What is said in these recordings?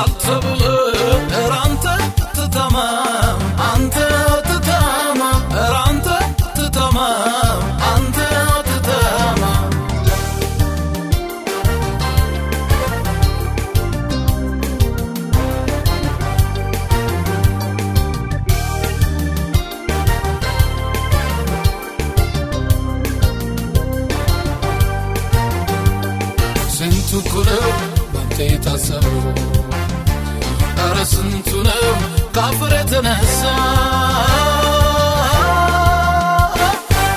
altı bulu Ranta tutamam Anta tutamam Ranta tutamam Anta tutamam Sen tukulur Ben te tasavvur የታሰበው ኧረ ስንቱ ነው ካፍር የተነሳ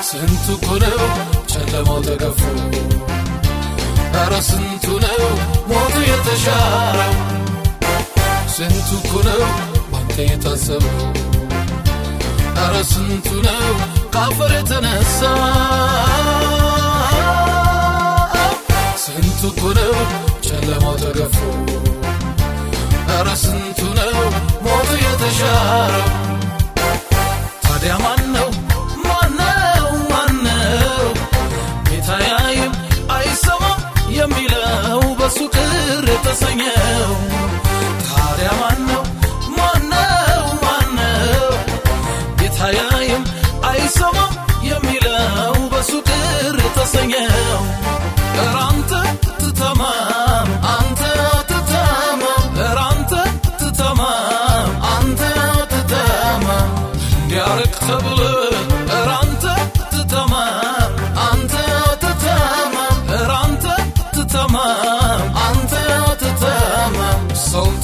ስንቱ እኮ ነው ጨለማው ተገፎ ኧረ ስንቱ ነው ሞቱ የተሻረው ስንቱ እኮ ነው ባንተ የታሰበው ኧረ ስንቱ ነው ካፍር የተነሳ ስንቱ እኮ ነው ጨለማው ተገፎ ተሰኘው ታዲያ ማነው? ማነው? ማነው? ጌታያይም አይሰማም የሚለው በሱ ቅር ትተማም አንተ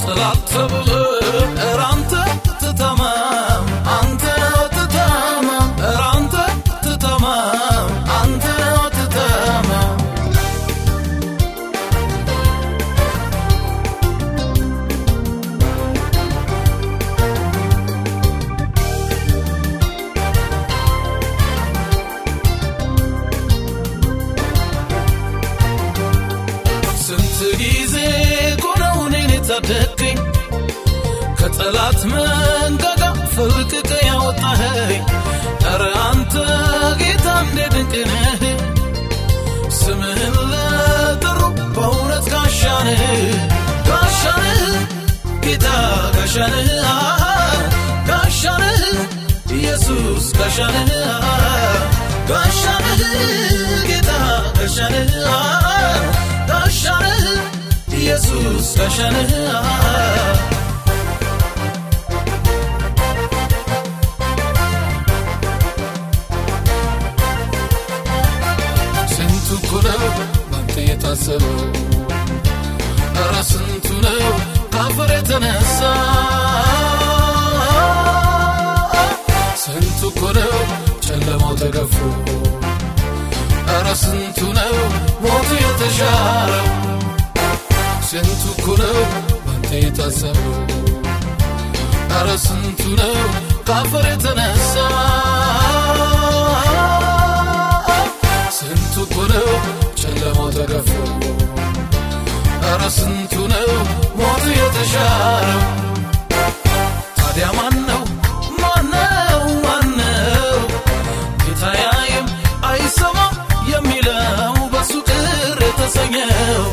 ሰው ጥላት ተብሎ ራንተ ትተማም አንተ ትተማም ራንተ ትተማም አንተ ትተማም ስንት ጊዜ ኮነው የታደገኝ ከጠላት መንጋጋ ፍልቅቅ ያወጣኸኝ ኧረ አንተ ጌታ እንደ ድንቅ ነህ። ስምህን ለጠሩ በእውነት ጋሻንህ ጋሻንህ ጌታ ጋሻንህ ጋሻንህ ኢየሱስ ጋሻንህ ጋሻንህ ጌታ ጋሻንህ ኢየሱስ ጋሻንህ አሃ ስንቱ እኮ ነው ባንተ የታሰበው ኧረ ስንቱ ነው ካፈር የተነሳ ስንቱ እኮ ነው ጨለማው ተገፎ ኧረ ስንቱ ነው ሞቱ የተሻረው ስንቱ እኮ ነው ባንተ የታሰበው ኧረ ስንቱ ነው ካፈር የተነሳ? ስንቱ እኮ ነው ጨለማው ተገፎ ኧረ ስንቱ ነው ሞቱ የተሻረው? ታዲያ ማን ነው ማነው? ማነው የሚለው? በሱ የተሰኘው